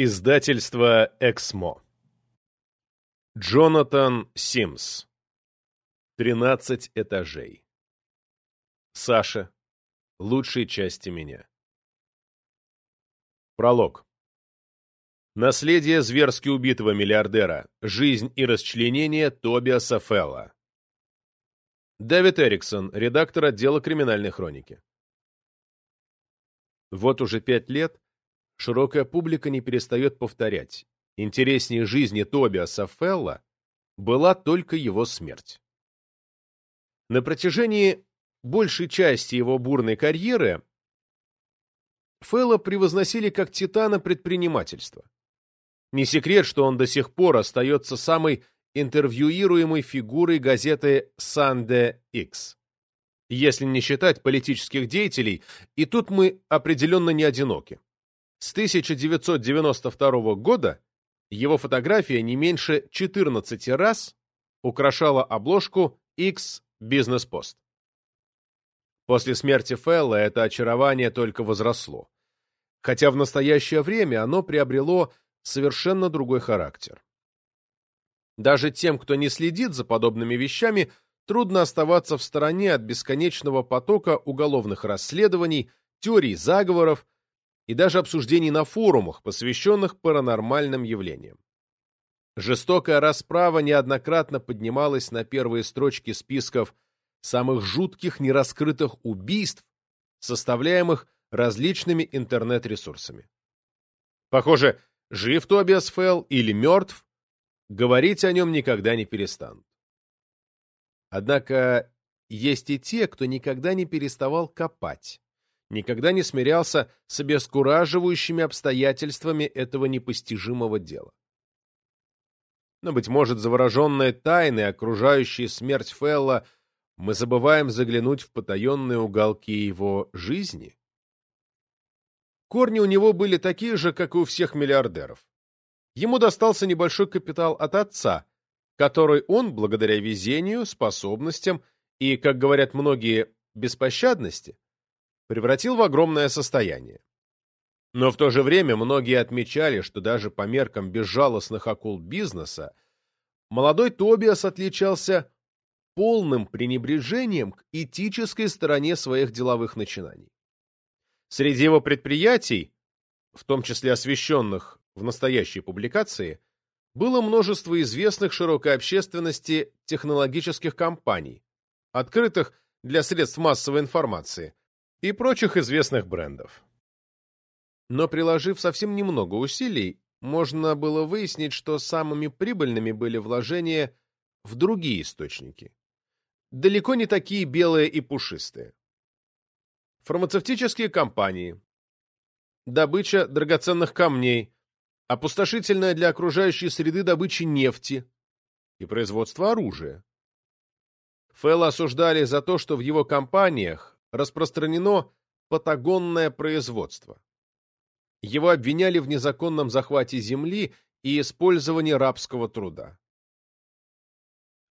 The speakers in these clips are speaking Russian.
Издательство «Эксмо». Джонатан Симс. «Тринадцать этажей». Саша. Лучшие части меня. Пролог. Наследие зверски убитого миллиардера. Жизнь и расчленение Тобиаса Фелла. Дэвид Эриксон, редактор отдела криминальной хроники. Вот уже пять лет широкая публика не перестает повторять. Интереснее жизни Тобиаса Фелла была только его смерть. На протяжении большей части его бурной карьеры Фелла превозносили как титана предпринимательства. Не секрет, что он до сих пор остается самой интервьюируемой фигурой газеты «Санде X», если не считать политических деятелей, и тут мы определенно не одиноки. С 1992 года его фотография не меньше 14 раз украшала обложку X Business Post. После смерти Фелла это очарование только возросло, хотя в настоящее время оно приобрело совершенно другой характер. Даже тем, кто не следит за подобными вещами, трудно оставаться в стороне от бесконечного потока уголовных расследований, теорий заговоров, и даже обсуждений на форумах, посвященных паранормальным явлениям. Жестокая расправа неоднократно поднималась на первые строчки списков самых жутких нераскрытых убийств, составляемых различными интернет-ресурсами. Похоже, жив Тобиас Фелл или мертв, говорить о нем никогда не перестанут. Однако есть и те, кто никогда не переставал копать никогда не смирялся с обескураживающими обстоятельствами этого непостижимого дела. Но, быть может, завороженные тайны, окружающие смерть Фелла, мы забываем заглянуть в потаенные уголки его жизни? Корни у него были такие же, как и у всех миллиардеров. Ему достался небольшой капитал от отца, который он, благодаря везению, способностям и, как говорят многие, беспощадности, превратил в огромное состояние. Но в то же время многие отмечали, что даже по меркам безжалостных акул бизнеса молодой Тобиас отличался полным пренебрежением к этической стороне своих деловых начинаний. Среди его предприятий, в том числе освещенных в настоящей публикации, было множество известных широкой общественности технологических компаний, открытых для средств массовой информации, и прочих известных брендов. Но приложив совсем немного усилий, можно было выяснить, что самыми прибыльными были вложения в другие источники. Далеко не такие белые и пушистые. Фармацевтические компании, добыча драгоценных камней, опустошительная для окружающей среды добыча нефти и производство оружия. Фэлла осуждали за то, что в его компаниях распространено патагонное производство. Его обвиняли в незаконном захвате земли и использовании рабского труда.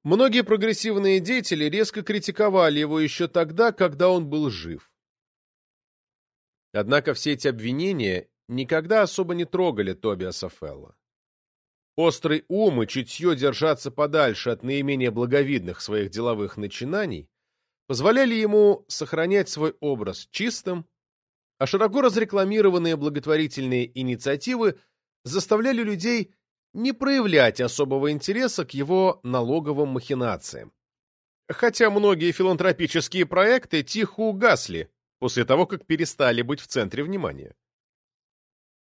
Многие прогрессивные деятели резко критиковали его еще тогда, когда он был жив. Однако все эти обвинения никогда особо не трогали Тобиаса Фелла. Острый ум и чутье держаться подальше от наименее благовидных своих деловых начинаний позволяли ему сохранять свой образ чистым, а широко разрекламированные благотворительные инициативы заставляли людей не проявлять особого интереса к его налоговым махинациям. Хотя многие филантропические проекты тихо угасли после того, как перестали быть в центре внимания.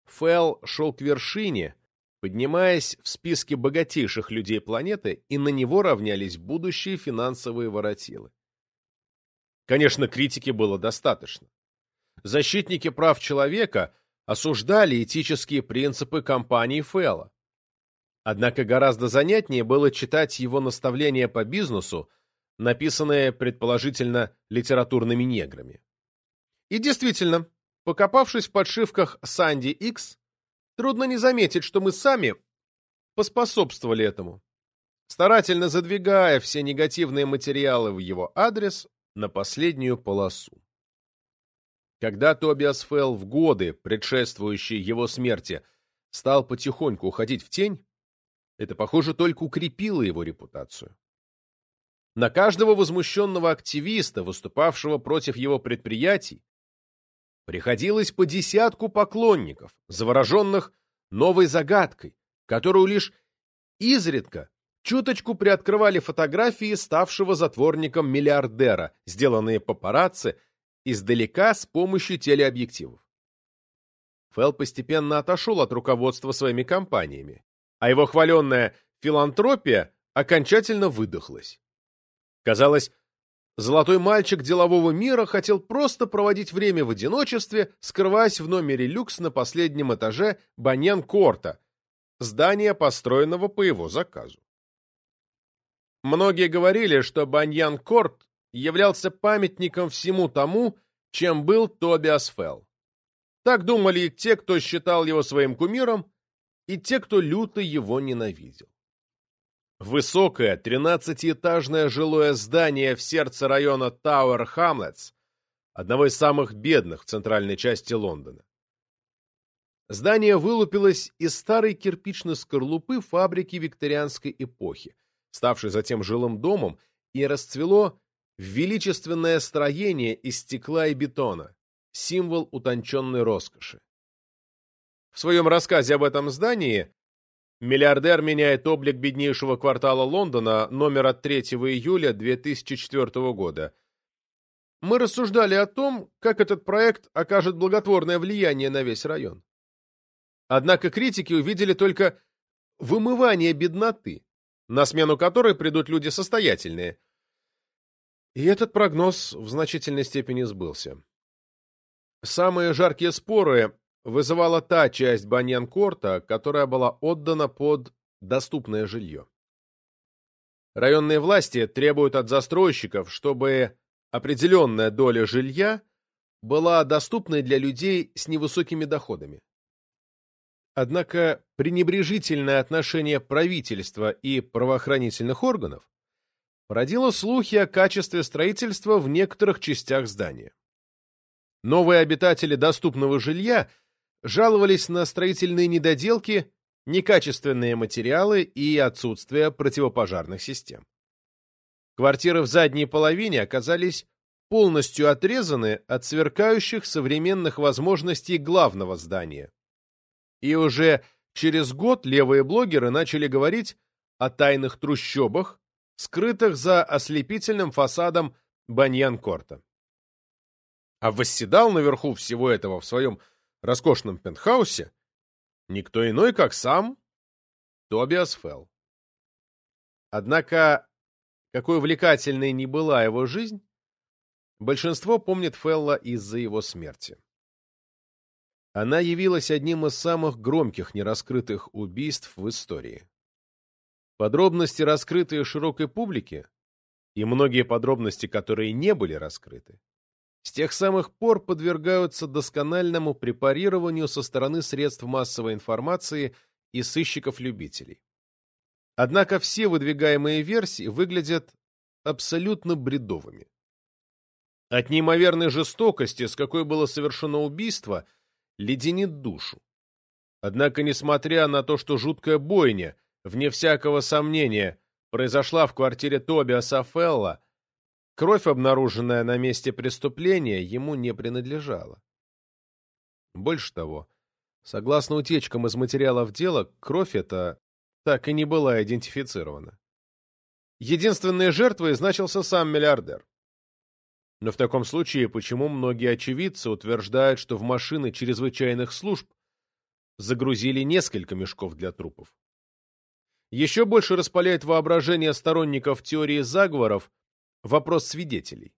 Фэлл шел к вершине, поднимаясь в списке богатейших людей планеты, и на него равнялись будущие финансовые воротилы. Конечно, критики было достаточно. Защитники прав человека осуждали этические принципы компании Фэлла. Однако гораздо занятнее было читать его наставления по бизнесу, написанные, предположительно, литературными неграми. И действительно, покопавшись в подшивках Санди X, трудно не заметить, что мы сами поспособствовали этому. Старательно задвигая все негативные материалы в его адрес, на последнюю полосу. Когда Тобиас Фелл в годы, предшествующие его смерти, стал потихоньку уходить в тень, это, похоже, только укрепило его репутацию. На каждого возмущенного активиста, выступавшего против его предприятий, приходилось по десятку поклонников, завороженных новой загадкой, которую лишь изредка чуточку приоткрывали фотографии ставшего затворником миллиардера, сделанные папарацци издалека с помощью телеобъективов. Фелл постепенно отошел от руководства своими компаниями, а его хваленная филантропия окончательно выдохлась. Казалось, золотой мальчик делового мира хотел просто проводить время в одиночестве, скрываясь в номере люкс на последнем этаже Баньян-Корта, здания, построенного по его заказу. Многие говорили, что Баньян-Корт являлся памятником всему тому, чем был Тобиас Фелл. Так думали и те, кто считал его своим кумиром, и те, кто люто его ненавидел. Высокое тринадцатиэтажное жилое здание в сердце района Тауэр Хамлетс, одного из самых бедных в центральной части Лондона. Здание вылупилось из старой кирпичной скорлупы фабрики викторианской эпохи, ставшей затем жилым домом, и расцвело величественное строение из стекла и бетона, символ утонченной роскоши. В своем рассказе об этом здании Миллиардер меняет облик беднейшего квартала Лондона номер от 3 июля 2004 года. Мы рассуждали о том, как этот проект окажет благотворное влияние на весь район. Однако критики увидели только вымывание бедноты, на смену которой придут люди состоятельные. И этот прогноз в значительной степени сбылся. Самые жаркие споры вызывала та часть Баньян-Корта, которая была отдана под доступное жилье. Районные власти требуют от застройщиков, чтобы определенная доля жилья была доступной для людей с невысокими доходами. Однако пренебрежительное отношение правительства и правоохранительных органов породило слухи о качестве строительства в некоторых частях здания. Новые обитатели доступного жилья – жаловались на строительные недоделки, некачественные материалы и отсутствие противопожарных систем. Квартиры в задней половине оказались полностью отрезаны от сверкающих современных возможностей главного здания. И уже через год левые блогеры начали говорить о тайных трущобах, скрытых за ослепительным фасадом Баньян-Корта. А восседал наверху всего этого в своем роскошном пентхаусе никто иной, как сам Тобиас Фелл. Однако, какой увлекательной ни была его жизнь, большинство помнит Фелла из-за его смерти. Она явилась одним из самых громких нераскрытых убийств в истории. Подробности, раскрытые широкой публике, и многие подробности, которые не были раскрыты, с тех самых пор подвергаются доскональному препарированию со стороны средств массовой информации и сыщиков-любителей. Однако все выдвигаемые версии выглядят абсолютно бредовыми. От неимоверной жестокости, с какой было совершено убийство, леденит душу. Однако, несмотря на то, что жуткая бойня, вне всякого сомнения, произошла в квартире Тобиаса Фелла, Кровь, обнаруженная на месте преступления, ему не принадлежала. Больше того, согласно утечкам из материалов дела, кровь эта так и не была идентифицирована. Единственной жертвой значился сам миллиардер. Но в таком случае, почему многие очевидцы утверждают, что в машины чрезвычайных служб загрузили несколько мешков для трупов? Еще больше распаляет воображение сторонников теории заговоров Вопрос свидетелей.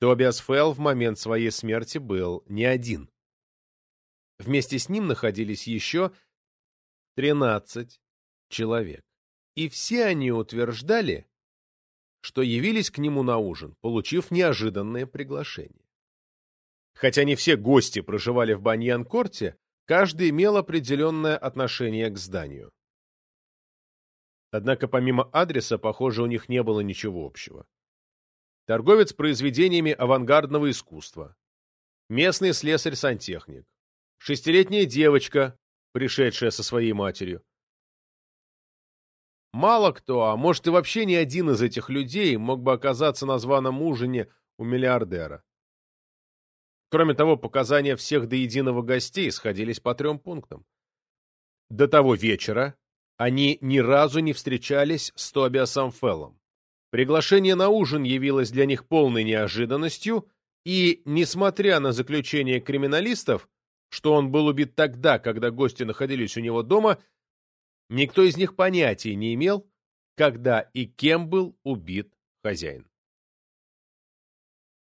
Тобиас Фелл в момент своей смерти был не один. Вместе с ним находились еще 13 человек. И все они утверждали, что явились к нему на ужин, получив неожиданное приглашение. Хотя не все гости проживали в Баньян-Корте, каждый имел определенное отношение к зданию. Однако помимо адреса, похоже, у них не было ничего общего. Торговец произведениями авангардного искусства. Местный слесарь-сантехник. Шестилетняя девочка, пришедшая со своей матерью. Мало кто, а может и вообще ни один из этих людей мог бы оказаться на званом ужине у миллиардера. Кроме того, показания всех до единого гостей сходились по трем пунктам. До того вечера они ни разу не встречались с Тобиасом Феллом. Приглашение на ужин явилось для них полной неожиданностью, и, несмотря на заключение криминалистов, что он был убит тогда, когда гости находились у него дома, Никто из них понятия не имел, когда и кем был убит хозяин.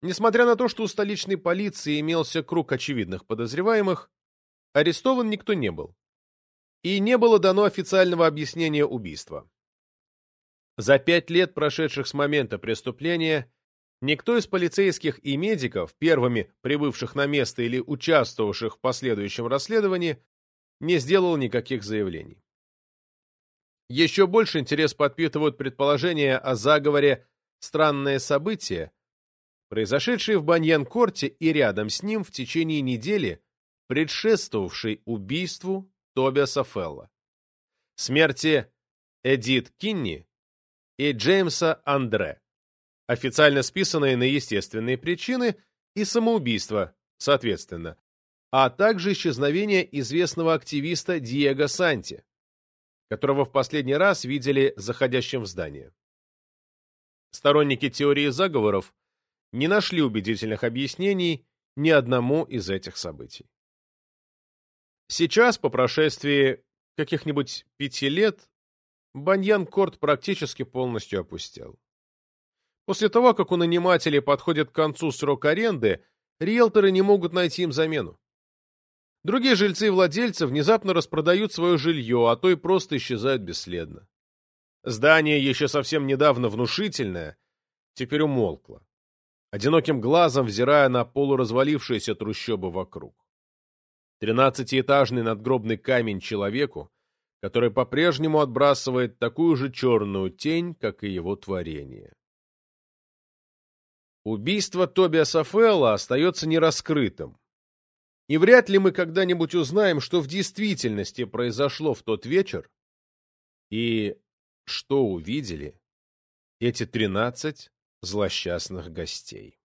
Несмотря на то, что у столичной полиции имелся круг очевидных подозреваемых, арестован никто не был. И не было дано официального объяснения убийства. За пять лет, прошедших с момента преступления, никто из полицейских и медиков, первыми прибывших на место или участвовавших в последующем расследовании, не сделал никаких заявлений. Еще больше интерес подпитывают предположения о заговоре «Странное событие», произошедшее в Баньян-Корте и рядом с ним в течение недели, предшествовавшей убийству Тобиаса Фелла, смерти Эдит Кинни и Джеймса Андре, официально списанные на естественные причины и самоубийство, соответственно, а также исчезновение известного активиста Диего Санти, которого в последний раз видели заходящим в здание. Сторонники теории заговоров не нашли убедительных объяснений ни одному из этих событий. Сейчас, по прошествии каких-нибудь пяти лет, Баньян-Корт практически полностью опустел. После того, как у нанимателей подходит к концу срок аренды, риэлторы не могут найти им замену. Другие жильцы и владельцы внезапно распродают свое жилье, а то и просто исчезают бесследно. Здание, еще совсем недавно внушительное, теперь умолкло, одиноким глазом взирая на полуразвалившиеся трущобы вокруг. Тринадцатиэтажный надгробный камень человеку, который по-прежнему отбрасывает такую же черную тень, как и его творение. Убийство Тобиаса Фелла остается нераскрытым, и вряд ли мы когда-нибудь узнаем, что в действительности произошло в тот вечер и что увидели эти тринадцать злосчастных гостей.